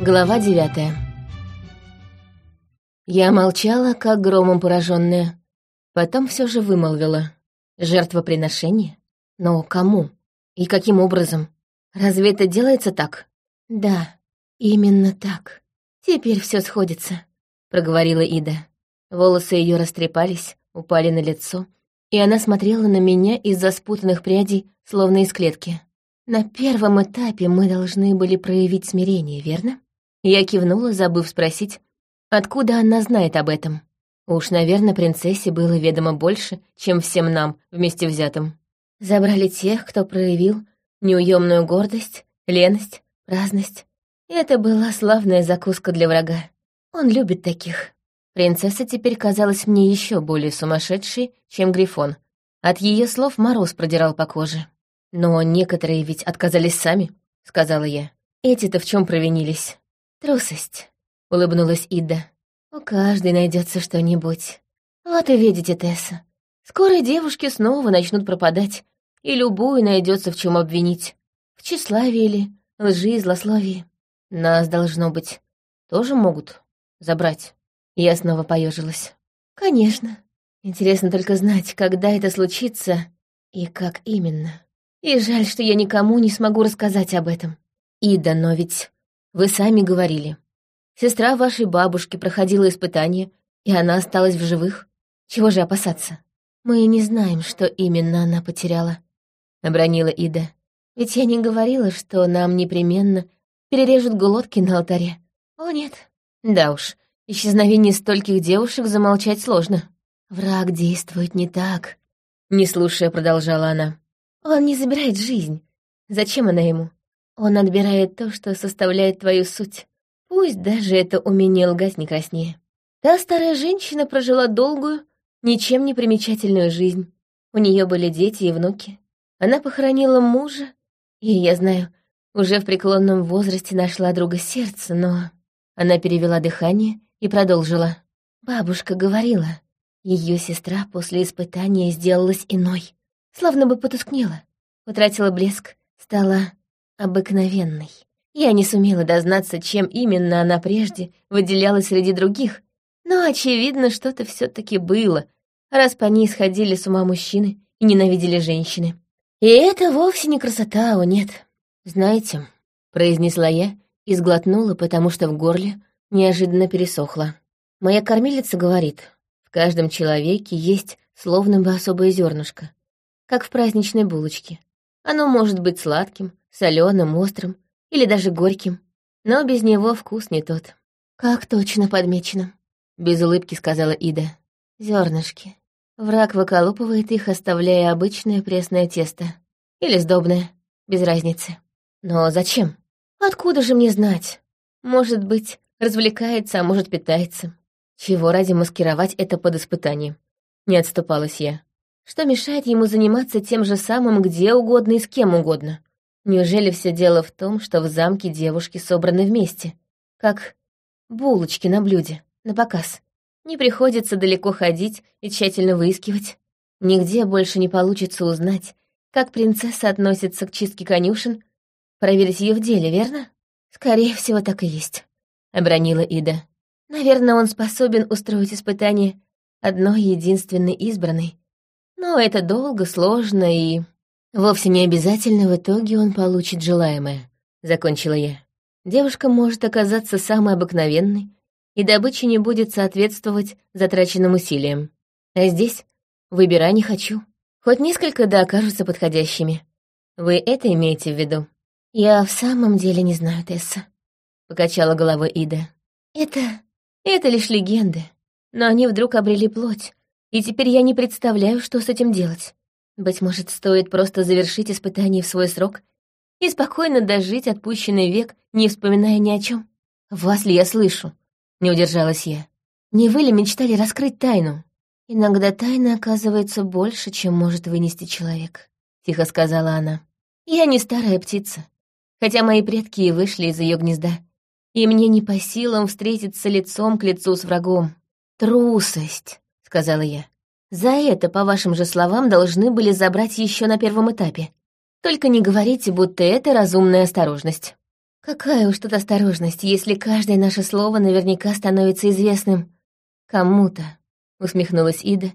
Глава девятая. Я молчала, как громом пораженная. Потом все же вымолвила. Жертвоприношение? Но кому? И каким образом? Разве это делается так? Да, именно так. Теперь все сходится, проговорила Ида. Волосы ее растрепались, упали на лицо, и она смотрела на меня из-за спутанных прядей, словно из клетки. На первом этапе мы должны были проявить смирение, верно? Я кивнула, забыв спросить, откуда она знает об этом. Уж, наверное, принцессе было ведомо больше, чем всем нам, вместе взятым. Забрали тех, кто проявил неуемную гордость, леность, праздность. Это была славная закуска для врага. Он любит таких. Принцесса теперь казалась мне еще более сумасшедшей, чем Грифон. От ее слов мороз продирал по коже. «Но некоторые ведь отказались сами», — сказала я. «Эти-то в чем провинились?» «Трусость», — улыбнулась Ида. «У каждой найдется что-нибудь. Вот и видите, Тесса. Скоро девушки снова начнут пропадать, и любую найдется в чем обвинить. В тщеславии ли, лжи и злословии. Нас, должно быть, тоже могут забрать». Я снова поежилась. «Конечно. Интересно только знать, когда это случится и как именно. И жаль, что я никому не смогу рассказать об этом. Ида, но ведь вы сами говорили. Сестра вашей бабушки проходила испытание, и она осталась в живых. Чего же опасаться? Мы не знаем, что именно она потеряла, — обронила Ида. Ведь я не говорила, что нам непременно перережут глотки на алтаре. О, нет. Да уж, исчезновение стольких девушек замолчать сложно. Враг действует не так, — не слушая, продолжала она. Он не забирает жизнь. Зачем она ему? Он отбирает то, что составляет твою суть. Пусть даже это умение лгать не краснее. Та старая женщина прожила долгую, ничем не примечательную жизнь. У нее были дети и внуки. Она похоронила мужа, и, я знаю, уже в преклонном возрасте нашла друга сердца, но... Она перевела дыхание и продолжила. Бабушка говорила, ее сестра после испытания сделалась иной словно бы потускнела, утратила блеск, стала обыкновенной. Я не сумела дознаться, чем именно она прежде выделялась среди других, но, очевидно, что-то все таки было, раз по ней сходили с ума мужчины и ненавидели женщины. И это вовсе не красота, о нет. Знаете, произнесла я и сглотнула, потому что в горле неожиданно пересохло. Моя кормилица говорит, в каждом человеке есть словно бы особое зернышко, как в праздничной булочке. Оно может быть сладким, соленым, острым или даже горьким, но без него вкус не тот. «Как точно подмечено», — без улыбки сказала Ида. Зернышки. Враг выколупывает их, оставляя обычное пресное тесто. Или сдобное, без разницы. Но зачем? Откуда же мне знать? Может быть, развлекается, а может, питается. Чего ради маскировать это под испытанием? Не отступалась я. Что мешает ему заниматься тем же самым где угодно и с кем угодно? Неужели все дело в том, что в замке девушки собраны вместе, как булочки на блюде, на показ? Не приходится далеко ходить и тщательно выискивать. Нигде больше не получится узнать, как принцесса относится к чистке конюшен, проверить ее в деле, верно? Скорее всего, так и есть, — обронила Ида. Наверное, он способен устроить испытание одной единственной избранной, но это долго, сложно и... Вовсе не обязательно в итоге он получит желаемое, — закончила я. Девушка может оказаться самой обыкновенной, и добыча не будет соответствовать затраченным усилиям. А здесь выбирай не хочу. Хоть несколько да окажутся подходящими. Вы это имеете в виду? Я в самом деле не знаю, Тесса. Покачала головой Ида. Это... это лишь легенды. Но они вдруг обрели плоть, и теперь я не представляю, что с этим делать. Быть может, стоит просто завершить испытание в свой срок и спокойно дожить отпущенный век, не вспоминая ни о чем. Вас ли я слышу? Не удержалась я. Не вы ли мечтали раскрыть тайну? Иногда тайна оказывается больше, чем может вынести человек, тихо сказала она. Я не старая птица, хотя мои предки и вышли из ее гнезда, и мне не по силам встретиться лицом к лицу с врагом. Трусость сказала я. «За это, по вашим же словам, должны были забрать еще на первом этапе. Только не говорите, будто это разумная осторожность». Какая уж тут осторожность, если каждое наше слово наверняка становится известным кому-то, усмехнулась Ида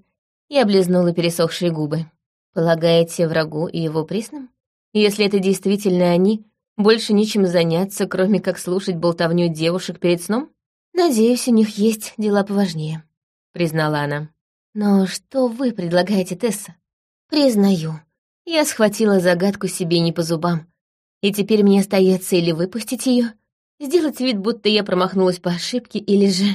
и облизнула пересохшие губы. Полагаете, врагу и его приснам? Если это действительно они, больше нечем заняться, кроме как слушать болтовню девушек перед сном? Надеюсь, у них есть дела поважнее, признала она. Но что вы предлагаете, Тесса? Признаю, я схватила загадку себе не по зубам, и теперь мне остается или выпустить ее, сделать вид, будто я промахнулась по ошибке, или же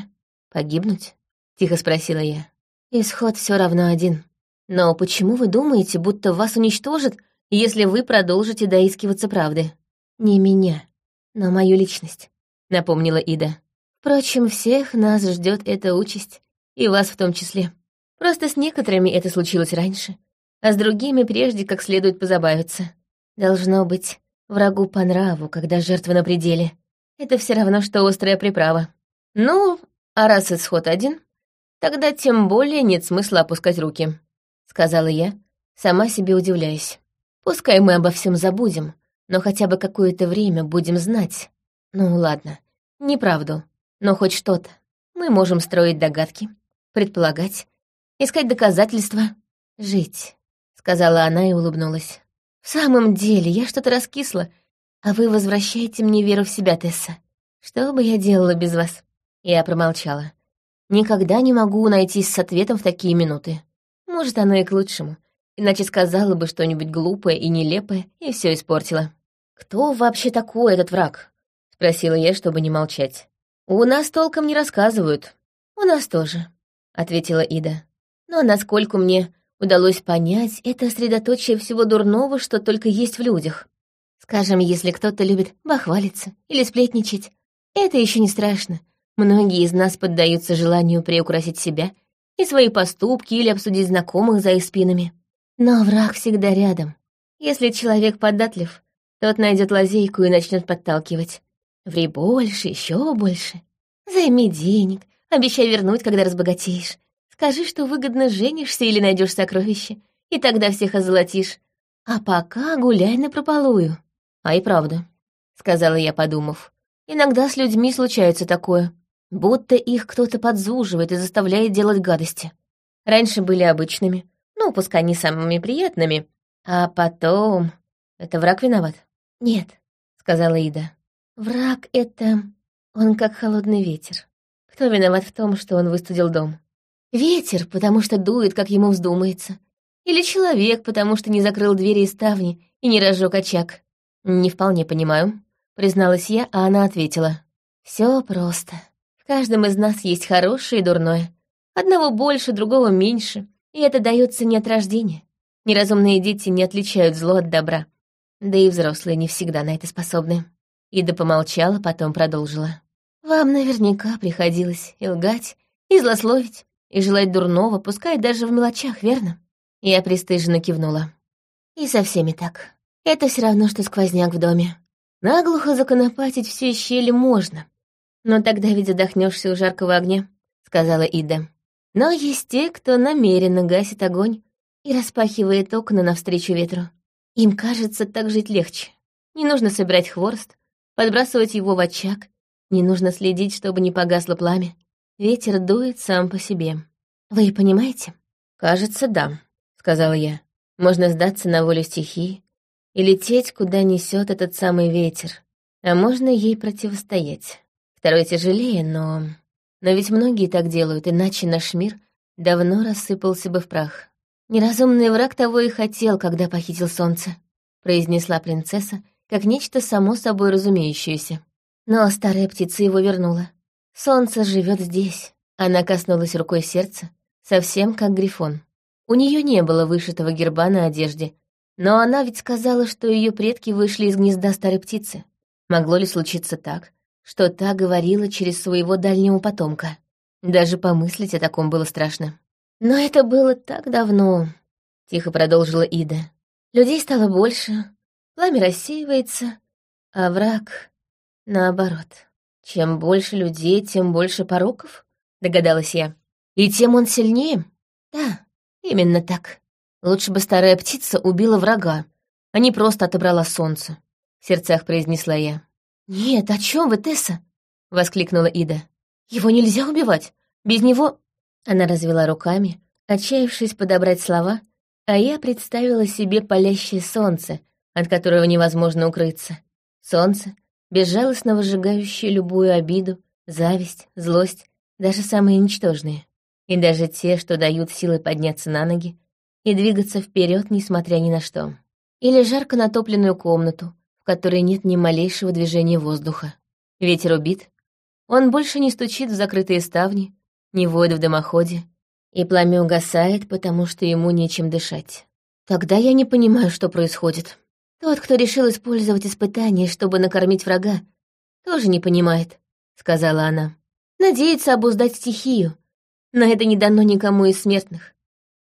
погибнуть? Тихо спросила я. Исход все равно один. Но почему вы думаете, будто вас уничтожат, если вы продолжите доискиваться правды? Не меня, но мою личность, напомнила Ида. Впрочем, всех нас ждет эта участь, и вас в том числе. Просто с некоторыми это случилось раньше, а с другими прежде как следует позабавиться. Должно быть, врагу по нраву, когда жертва на пределе. Это все равно, что острая приправа. Ну, а раз исход один, тогда тем более нет смысла опускать руки, — сказала я, сама себе удивляясь. Пускай мы обо всем забудем, но хотя бы какое-то время будем знать. Ну, ладно, неправду, но хоть что-то. Мы можем строить догадки, предполагать, искать доказательства, жить сказала она и улыбнулась. «В самом деле, я что-то раскисла, а вы возвращаете мне веру в себя, Тесса. Что бы я делала без вас?» Я промолчала. Никогда не могу найтись с ответом в такие минуты. Может, оно и к лучшему. Иначе сказала бы что-нибудь глупое и нелепое, и все испортила. «Кто вообще такой этот враг?» — спросила я, чтобы не молчать. «У нас толком не рассказывают». «У нас тоже», — ответила Ида. «Но насколько мне удалось понять, это средоточие всего дурного, что только есть в людях. Скажем, если кто-то любит бахвалиться или сплетничать, это еще не страшно. Многие из нас поддаются желанию приукрасить себя и свои поступки или обсудить знакомых за их спинами. Но враг всегда рядом. Если человек податлив, тот найдет лазейку и начнет подталкивать. Ври больше, еще больше. Займи денег, обещай вернуть, когда разбогатеешь. Скажи, что выгодно женишься или найдешь сокровище, и тогда всех озолотишь. А пока гуляй на прополую. А и правда, — сказала я, подумав. Иногда с людьми случается такое, будто их кто-то подзуживает и заставляет делать гадости. Раньше были обычными, ну, пускай не самыми приятными, а потом... Это враг виноват? Нет, — сказала Ида. Враг — это... Он как холодный ветер. Кто виноват в том, что он выстудил дом? Ветер, потому что дует, как ему вздумается. Или человек, потому что не закрыл двери и ставни и не разжег очаг. Не вполне понимаю, призналась я, а она ответила. Все просто. В каждом из нас есть хорошее и дурное. Одного больше, другого меньше, и это дается не от рождения. Неразумные дети не отличают зло от добра. Да и взрослые не всегда на это способны. Ида помолчала, потом продолжила. Вам наверняка приходилось и лгать, и злословить, и желать дурного, пускай даже в мелочах, верно? Я пристыженно кивнула. И со всеми так. Это все равно, что сквозняк в доме. Наглухо законопатить все щели можно. Но тогда ведь задохнешься у жаркого огня, сказала Ида. Но есть те, кто намеренно гасит огонь и распахивает окна навстречу ветру. Им кажется, так жить легче. Не нужно собирать хворост, подбрасывать его в очаг, не нужно следить, чтобы не погасло пламя. Ветер дует сам по себе. Вы понимаете? Кажется, да, сказала я. Можно сдаться на волю стихии и лететь, куда несет этот самый ветер. А можно ей противостоять. Второй тяжелее, но... Но ведь многие так делают, иначе наш мир давно рассыпался бы в прах. Неразумный враг того и хотел, когда похитил солнце, произнесла принцесса, как нечто само собой разумеющееся. Но старая птица его вернула. Солнце живет здесь. Она коснулась рукой сердца, совсем как Грифон. У нее не было вышитого герба на одежде, но она ведь сказала, что ее предки вышли из гнезда старой птицы. Могло ли случиться так, что та говорила через своего дальнего потомка? Даже помыслить о таком было страшно. Но это было так давно, — тихо продолжила Ида. Людей стало больше, пламя рассеивается, а враг — наоборот. Чем больше людей, тем больше пороков, догадалась я. И тем он сильнее? Да, именно так. Лучше бы старая птица убила врага, а не просто отобрала солнце, в сердцах произнесла я. «Нет, о чем вы, Тесса?» — воскликнула Ида. «Его нельзя убивать. Без него...» Она развела руками, отчаявшись подобрать слова, а я представила себе палящее солнце, от которого невозможно укрыться. Солнце, безжалостно выжигающее любую обиду, зависть, злость, даже самые ничтожные. И даже те, что дают силы подняться на ноги и двигаться вперед, несмотря ни на что. Или жарко натопленную комнату, в которой нет ни малейшего движения воздуха. Ветер убит, он больше не стучит в закрытые ставни, не воет в дымоходе, и пламя угасает, потому что ему нечем дышать. Тогда я не понимаю, что происходит. Тот, кто решил использовать испытание, чтобы накормить врага, тоже не понимает, — сказала она. Надеется обуздать стихию, но это не дано никому из смертных.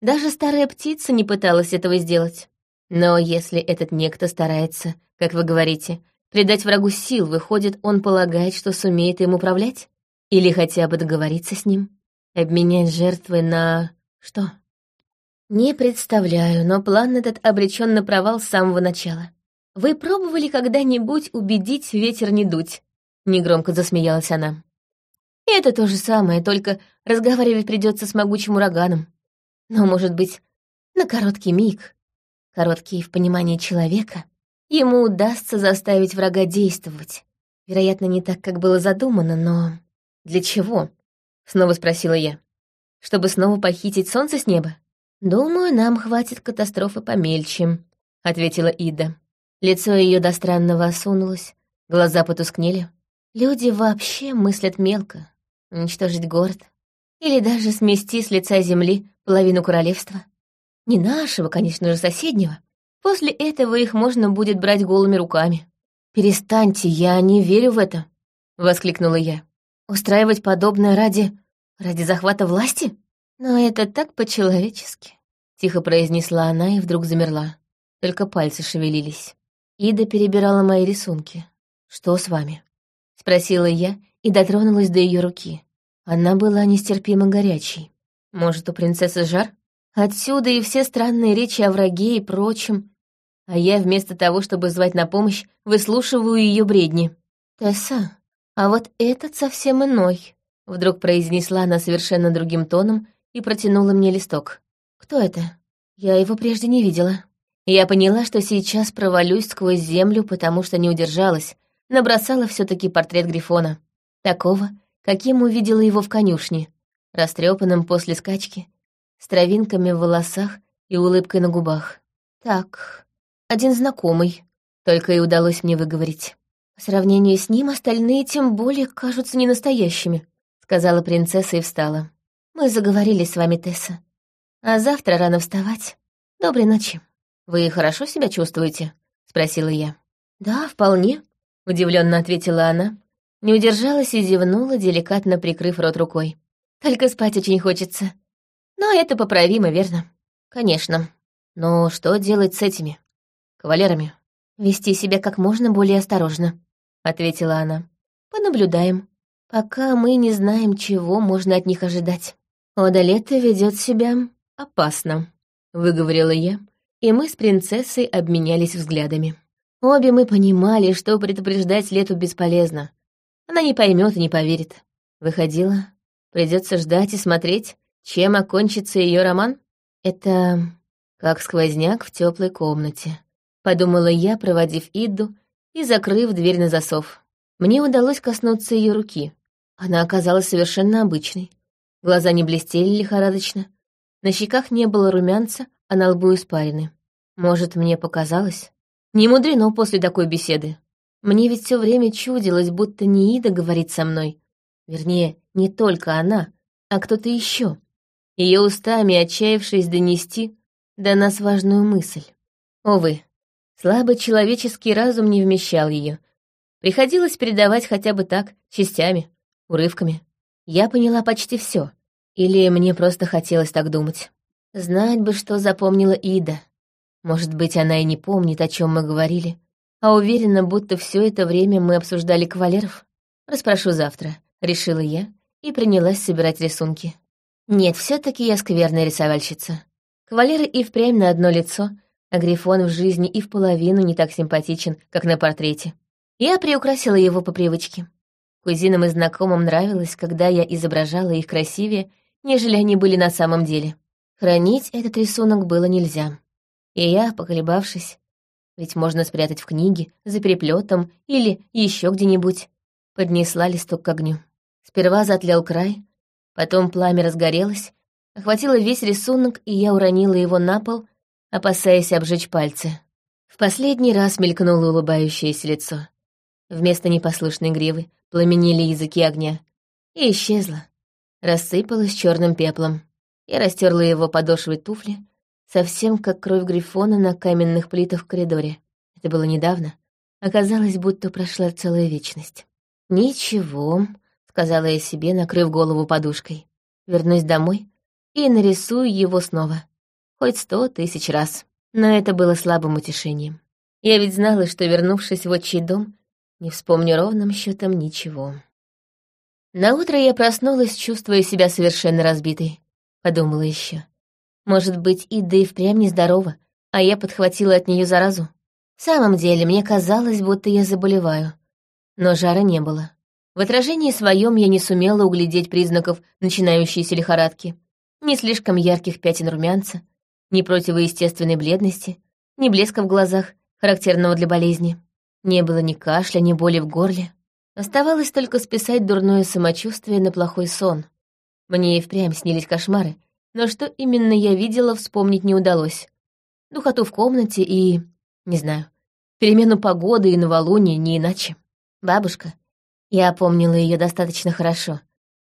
Даже старая птица не пыталась этого сделать. Но если этот некто старается, как вы говорите, придать врагу сил, выходит, он полагает, что сумеет им управлять? Или хотя бы договориться с ним? Обменять жертвы на... что? Не представляю, но план этот обречен на провал с самого начала. Вы пробовали когда-нибудь убедить ветер не дуть? Негромко засмеялась она. Это то же самое, только разговаривать придется с могучим ураганом. Но, может быть, на короткий миг, короткий в понимании человека, ему удастся заставить врага действовать. Вероятно, не так, как было задумано, но... Для чего? Снова спросила я. Чтобы снова похитить солнце с неба? Думаю, нам хватит катастрофы помельче, ответила Ида. Лицо ее до странного осунулось, глаза потускнели. Люди вообще мыслят мелко. Уничтожить город. Или даже смести с лица земли половину королевства. Не нашего, конечно же, соседнего. После этого их можно будет брать голыми руками. «Перестаньте, я не верю в это», — воскликнула я. Устраивать подобное ради... ради захвата власти? Но это так по-человечески. Тихо произнесла она и вдруг замерла. Только пальцы шевелились. Ида перебирала мои рисунки. «Что с вами?» Спросила я и дотронулась до ее руки. Она была нестерпимо горячей. Может, у принцессы жар? Отсюда и все странные речи о враге и прочем. А я вместо того, чтобы звать на помощь, выслушиваю ее бредни. «Тесса, «А вот этот совсем иной», — вдруг произнесла она совершенно другим тоном и протянула мне листок. «Кто это? Я его прежде не видела». Я поняла, что сейчас провалюсь сквозь землю, потому что не удержалась, набросала все таки портрет Грифона. Такого, каким увидела его в конюшне, растрепанным после скачки, с травинками в волосах и улыбкой на губах. Так, один знакомый, только и удалось мне выговорить. «По сравнению с ним остальные тем более кажутся ненастоящими», — сказала принцесса и встала. «Мы заговорили с вами, Тесса. А завтра рано вставать. Доброй ночи». «Вы хорошо себя чувствуете?» — спросила я. «Да, вполне», — удивленно ответила она. Не удержалась и зевнула, деликатно прикрыв рот рукой. «Только спать очень хочется. Но это поправимо, верно?» «Конечно. Но что делать с этими? Кавалерами?» «Вести себя как можно более осторожно», — ответила она. «Понаблюдаем, пока мы не знаем, чего можно от них ожидать. Одалета ведет себя опасно», — выговорила я, и мы с принцессой обменялись взглядами. Обе мы понимали, что предупреждать Лету бесполезно. Она не поймет и не поверит. Выходила, придется ждать и смотреть, чем окончится ее роман. Это как сквозняк в теплой комнате. Подумала я, проводив Идду и закрыв дверь на засов. Мне удалось коснуться ее руки. Она оказалась совершенно обычной. Глаза не блестели лихорадочно. На щеках не было румянца, а на лбу испарины. Может, мне показалось? Не мудрено после такой беседы. Мне ведь все время чудилось, будто не Ида говорит со мной. Вернее, не только она, а кто-то еще. Ее устами, отчаявшись донести до нас важную мысль. Увы, Слабый человеческий разум не вмещал ее. Приходилось передавать хотя бы так, частями, урывками. Я поняла почти все. Или мне просто хотелось так думать. Знать бы, что запомнила Ида. Может быть, она и не помнит, о чем мы говорили, а уверена, будто все это время мы обсуждали кавалеров. Распрошу завтра, решила я и принялась собирать рисунки. Нет, все таки я скверная рисовальщица. Кавалеры и впрямь на одно лицо — а Грифон в жизни и в половину не так симпатичен, как на портрете. Я приукрасила его по привычке. Кузинам и знакомым нравилось, когда я изображала их красивее, нежели они были на самом деле. Хранить этот рисунок было нельзя. И я, поколебавшись, ведь можно спрятать в книге, за переплетом или еще где-нибудь, поднесла листок к огню. Сперва затлел край, потом пламя разгорелось, охватило весь рисунок, и я уронила его на пол, опасаясь обжечь пальцы. В последний раз мелькнуло улыбающееся лицо. Вместо непослушной гривы пламенели языки огня. И исчезло. Рассыпалось черным пеплом. Я растерла его подошвой туфли, совсем как кровь Грифона на каменных плитах в коридоре. Это было недавно. Оказалось, будто прошла целая вечность. «Ничего», — сказала я себе, накрыв голову подушкой. «Вернусь домой и нарисую его снова. Хоть сто тысяч раз». Но это было слабым утешением. Я ведь знала, что, вернувшись в отчий дом, не вспомню ровным счетом ничего. Наутро я проснулась, чувствуя себя совершенно разбитой. Подумала еще. Может быть, Ида и впрямь нездорова, а я подхватила от нее заразу. В самом деле, мне казалось, будто я заболеваю. Но жара не было. В отражении своем я не сумела углядеть признаков начинающейся лихорадки. Ни слишком ярких пятен румянца, ни противоестественной бледности, ни блеска в глазах, характерного для болезни. Не было ни кашля, ни боли в горле. Оставалось только списать дурное самочувствие на плохой сон. Мне и впрямь снились кошмары, но что именно я видела, вспомнить не удалось. Духоту в комнате и... не знаю, перемену погоды и новолуние не иначе. Бабушка, я помнила ее достаточно хорошо,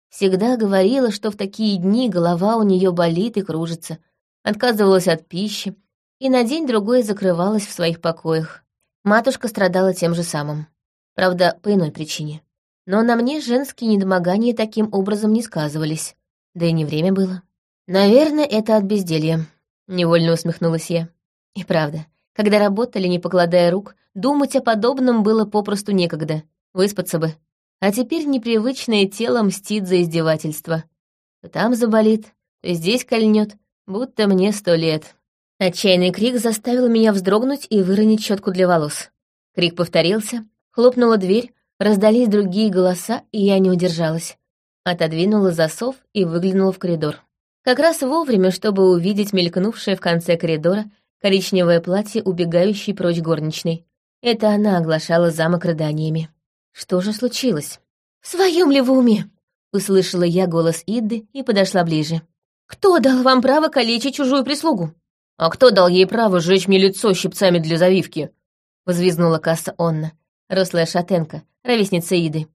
всегда говорила, что в такие дни голова у нее болит и кружится, отказывалась от пищи и на день-другой закрывалась в своих покоях. Матушка страдала тем же самым. Правда, по иной причине. Но на мне женские недомогания таким образом не сказывались. Да и не время было. Наверное, это от безделья. Невольно усмехнулась я. И правда, когда работали, не покладая рук, думать о подобном было попросту некогда. Выспаться бы. А теперь непривычное тело мстит за издевательство. То там заболит, то здесь кольнет, будто мне сто лет. Отчаянный крик заставил меня вздрогнуть и выронить щетку для волос. Крик повторился, хлопнула дверь, раздались другие голоса, и я не удержалась. Отодвинула засов и выглянула в коридор. Как раз вовремя, чтобы увидеть мелькнувшее в конце коридора коричневое платье, убегающей прочь горничной. Это она оглашала замок рыданиями. Что же случилось? «В своем ли вы уме?» — услышала я голос Идды и подошла ближе. «Кто дал вам право калечить чужую прислугу?» «А кто дал ей право сжечь мне лицо щипцами для завивки?» — возвизгнула касса Онна, рослая шатенка, ровесница Иды.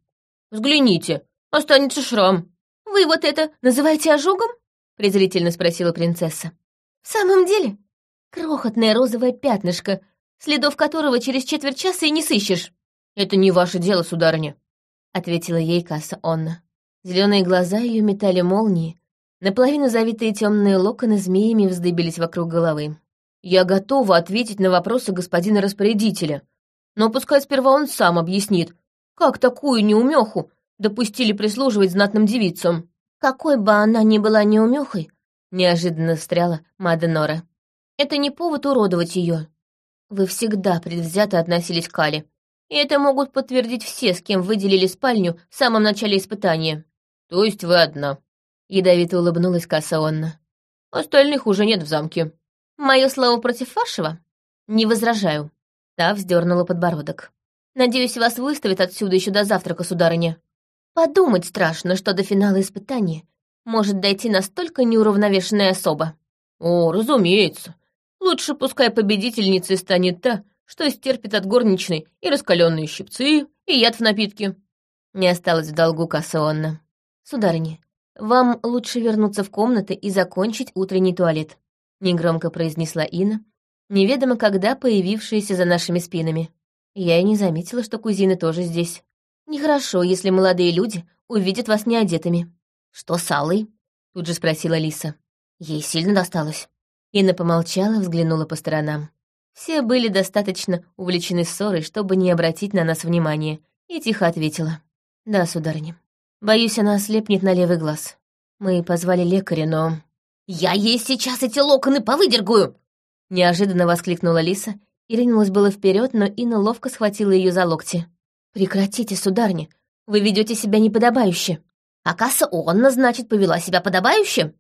«Взгляните, останется шрам». «Вы вот это называете ожогом?» — презрительно спросила принцесса. «В самом деле? Крохотное розовое пятнышко, следов которого через четверть часа и не сыщешь». «Это не ваше дело, сударыня», — ответила ей касса Онна. Зеленые глаза ее метали молнии, Наполовину завитые темные локоны змеями вздыбились вокруг головы. «Я готова ответить на вопросы господина распорядителя, но пускай сперва он сам объяснит, как такую неумеху допустили прислуживать знатным девицам». «Какой бы она ни была неумехой», — неожиданно встряла Мада Нора, — «это не повод уродовать ее. Вы всегда предвзято относились к Али, и это могут подтвердить все, с кем выделили спальню в самом начале испытания». «То есть вы одна?» Ядовито улыбнулась Касса «Остальных уже нет в замке». «Мое слово против вашего?» «Не возражаю». Та вздернула подбородок. «Надеюсь, вас выставят отсюда еще до завтрака, сударыня. Подумать страшно, что до финала испытания может дойти настолько неуравновешенная особа». «О, разумеется. Лучше пускай победительницей станет та, что стерпит от горничной и раскаленные щипцы, и яд в напитке». Не осталось в долгу Кассионна. «Сударыня, «Вам лучше вернуться в комнаты и закончить утренний туалет», — негромко произнесла Инна, неведомо когда появившаяся за нашими спинами. Я и не заметила, что кузины тоже здесь. Нехорошо, если молодые люди увидят вас неодетыми. «Что с Аллой?» — тут же спросила Лиса. Ей сильно досталось. Инна помолчала, взглянула по сторонам. Все были достаточно увлечены ссорой, чтобы не обратить на нас внимания, и тихо ответила. «Да, сударыня». Боюсь, она ослепнет на левый глаз. Мы позвали лекаря, но... «Я ей сейчас эти локоны повыдергаю!» Неожиданно воскликнула Лиса и ринулась было вперед, но Инна ловко схватила ее за локти. «Прекратите, сударня, вы ведете себя неподобающе». «А Касса Онна, значит, повела себя подобающе?»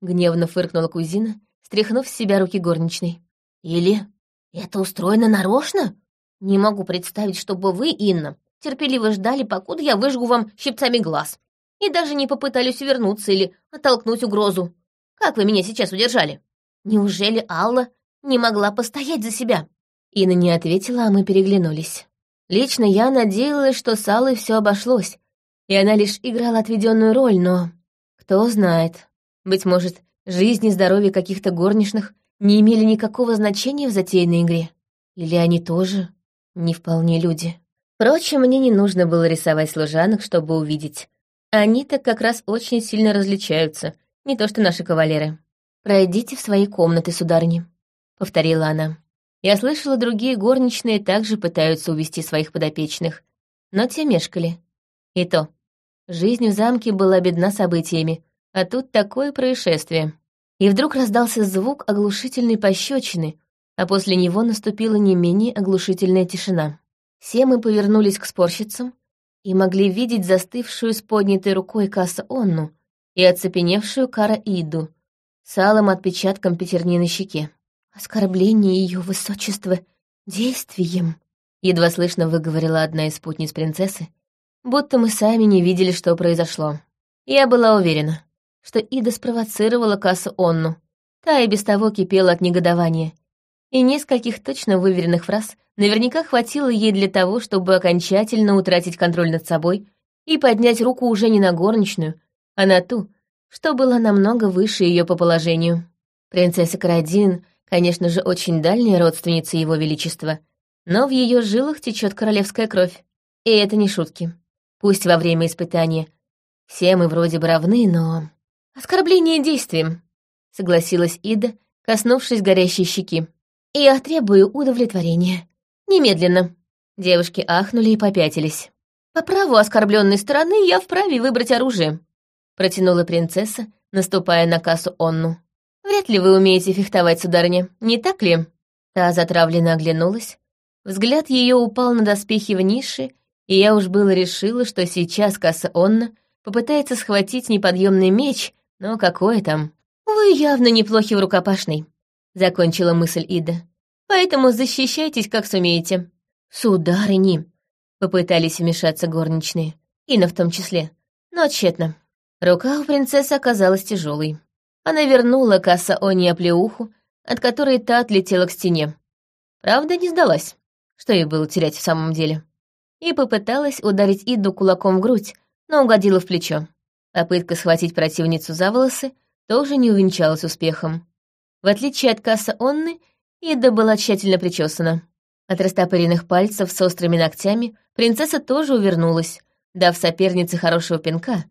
Гневно фыркнула кузина, стряхнув с себя руки горничной. «Или это устроено нарочно? Не могу представить, чтобы вы, Инна, терпеливо ждали, покуда я выжгу вам щипцами глаз, и даже не попытались увернуться или оттолкнуть угрозу. Как вы меня сейчас удержали? Неужели Алла не могла постоять за себя?» Инна не ответила, а мы переглянулись. Лично я надеялась, что с Аллой все обошлось, и она лишь играла отведенную роль, но... Кто знает. Быть может, жизнь и здоровье каких-то горничных не имели никакого значения в затеянной игре. Или они тоже не вполне люди. Впрочем, мне не нужно было рисовать служанок, чтобы увидеть. Они-то как раз очень сильно различаются, не то что наши кавалеры. «Пройдите в свои комнаты, сударыни», — повторила она. Я слышала, другие горничные также пытаются увести своих подопечных, но те мешкали. И то, жизнь в замке была бедна событиями, а тут такое происшествие. И вдруг раздался звук оглушительной пощечины, а после него наступила не менее оглушительная тишина. Все мы повернулись к спорщицам и могли видеть застывшую с поднятой рукой Касса Онну и оцепеневшую Кара Иду с алым отпечатком пятерни на щеке. «Оскорбление ее высочества действием», — едва слышно выговорила одна из спутниц принцессы, будто мы сами не видели, что произошло. Я была уверена, что Ида спровоцировала Кассу Онну. Та и без того кипела от негодования. И нескольких точно выверенных фраз наверняка хватило ей для того, чтобы окончательно утратить контроль над собой и поднять руку уже не на горничную, а на ту, что была намного выше ее по положению. Принцесса Карадин Конечно же, очень дальняя родственница Его Величества, но в ее жилах течет королевская кровь. И это не шутки. Пусть во время испытания все мы вроде бы равны, но... Оскорбление действием, согласилась Ида, коснувшись горящей щеки. Я требую удовлетворения. Немедленно. Девушки ахнули и попятились. По праву оскорбленной стороны я вправе выбрать оружие, протянула принцесса, наступая на кассу Онну. «Вряд ли вы умеете фехтовать, сударыня, не так ли?» Та затравленно оглянулась. Взгляд ее упал на доспехи в нише, и я уж было решила, что сейчас Касса Онна попытается схватить неподъемный меч, но какое там. «Вы явно неплохи в рукопашной», — закончила мысль Ида. «Поэтому защищайтесь, как сумеете». «Сударыни», — попытались вмешаться горничные, Инна в том числе, но тщетно. Рука у принцессы оказалась тяжелой. Она вернула Касса Они оплеуху, от которой та отлетела к стене. Правда, не сдалась, что ей было терять в самом деле. И попыталась ударить Иду кулаком в грудь, но угодила в плечо. Попытка схватить противницу за волосы тоже не увенчалась успехом. В отличие от Касса Онны, Ида была тщательно причесана. От растопыренных пальцев с острыми ногтями принцесса тоже увернулась, дав сопернице хорошего пинка,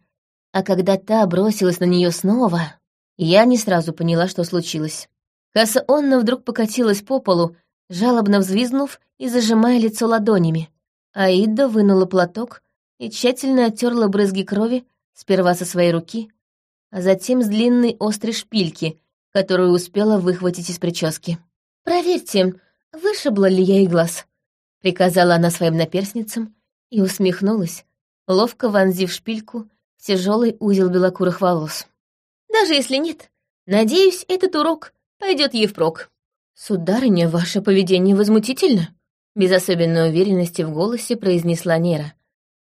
а когда та бросилась на нее снова... Я не сразу поняла, что случилось. Касса Онна вдруг покатилась по полу, жалобно взвизгнув и зажимая лицо ладонями. Аида вынула платок и тщательно оттерла брызги крови сперва со своей руки, а затем с длинной острой шпильки, которую успела выхватить из прически. «Проверьте, вышибла ли я ей глаз», — приказала она своим наперсницам и усмехнулась, ловко вонзив шпильку в тяжелый узел белокурых волос. Даже если нет, надеюсь, этот урок пойдет ей впрок. «Сударыня, ваше поведение возмутительно», — без особенной уверенности в голосе произнесла Нера,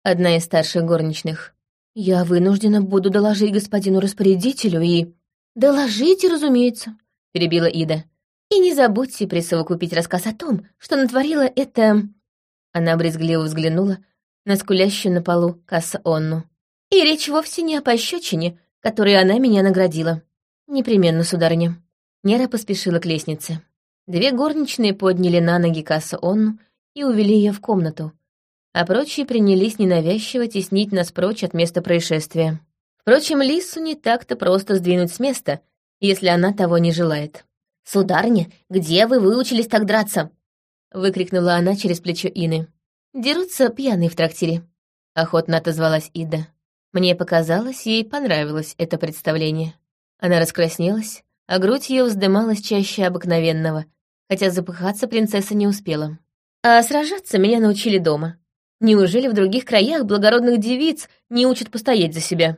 одна из старших горничных. «Я вынуждена буду доложить господину распорядителю и...» «Доложите, разумеется», — перебила Ида. «И не забудьте присовокупить рассказ о том, что натворила это...» Она брезгливо взглянула на скулящую на полу касса Онну. «И речь вовсе не о пощечине, которой она меня наградила. Непременно, сударыня. Нера поспешила к лестнице. Две горничные подняли на ноги Касса Онну и увели ее в комнату, а прочие принялись ненавязчиво теснить нас прочь от места происшествия. Впрочем, Лису не так-то просто сдвинуть с места, если она того не желает. «Сударыня, где вы выучились так драться?» — выкрикнула она через плечо Ины. «Дерутся пьяные в трактире», — охотно отозвалась Ида. Мне показалось, ей понравилось это представление. Она раскраснелась, а грудь ее вздымалась чаще обыкновенного, хотя запыхаться принцесса не успела. А сражаться меня научили дома. Неужели в других краях благородных девиц не учат постоять за себя?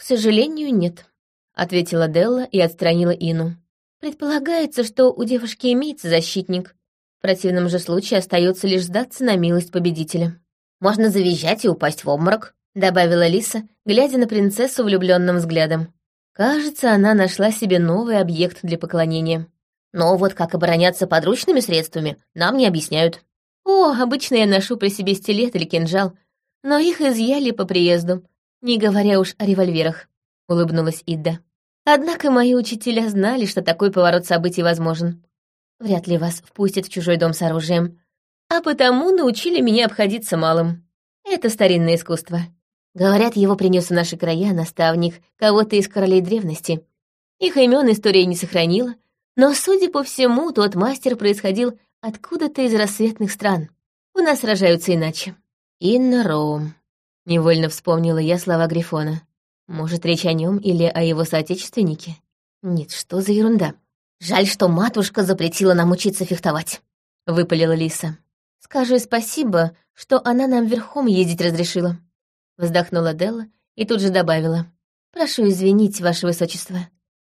К сожалению, нет, ответила Делла и отстранила Ину. Предполагается, что у девушки имеется защитник. В противном же случае остается лишь сдаться на милость победителя. Можно завизжать и упасть в обморок, добавила Лиса, глядя на принцессу влюбленным взглядом. Кажется, она нашла себе новый объект для поклонения. Но вот как обороняться подручными средствами, нам не объясняют. О, обычно я ношу при себе стилет или кинжал, но их изъяли по приезду, не говоря уж о револьверах, — улыбнулась Идда. Однако мои учителя знали, что такой поворот событий возможен. Вряд ли вас впустят в чужой дом с оружием, а потому научили меня обходиться малым. Это старинное искусство. Говорят, его принес в наши края наставник кого-то из королей древности. Их имен история не сохранила, но, судя по всему, тот мастер происходил откуда-то из рассветных стран. У нас сражаются иначе. Инна Роум. Невольно вспомнила я слова Грифона. Может, речь о нем или о его соотечественнике? Нет, что за ерунда. Жаль, что матушка запретила нам учиться фехтовать, — выпалила Лиса. Скажи спасибо, что она нам верхом ездить разрешила. Вздохнула Делла и тут же добавила. Прошу извинить, ваше высочество.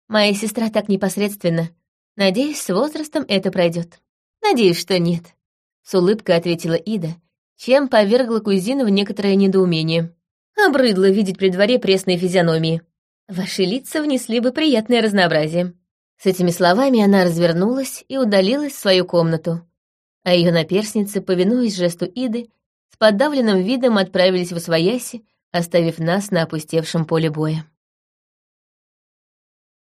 Моя сестра так непосредственно. Надеюсь, с возрастом это пройдет. Надеюсь, что нет. С улыбкой ответила Ида, чем повергла кузину в некоторое недоумение. Обрыдло видеть при дворе пресные физиономии. Ваши лица внесли бы приятное разнообразие. С этими словами она развернулась и удалилась в свою комнату, а ее наперсницы, повинуясь жесту Иды, с подавленным видом отправились в Освояси, оставив нас на опустевшем поле боя.